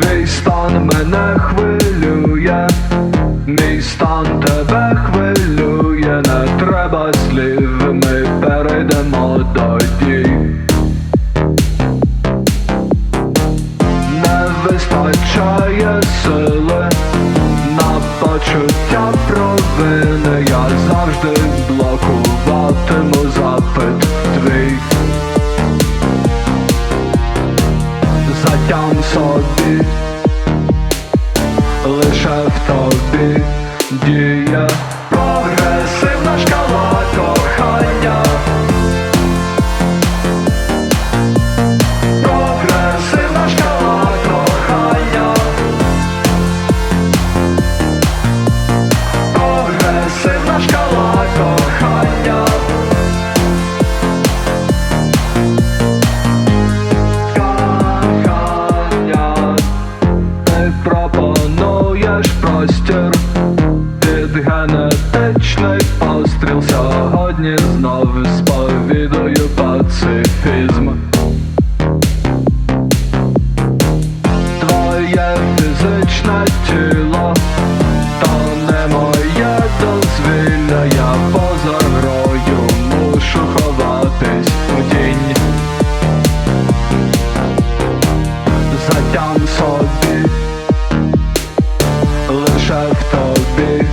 Твій стан мене хвилює, мій стан тебе хвилює, не треба слів, ми перейдемо до дій. Не вистачає сили на почуття провини, я завжди блокуватиму запит твій. Затям собі, в тобі діє Сьогодні знову сповідую пацифізм. Твоє фізичне тіло, то не моє дозвілля, я поза грою мушу ховатись у тінь. Затям собі лише в тобі.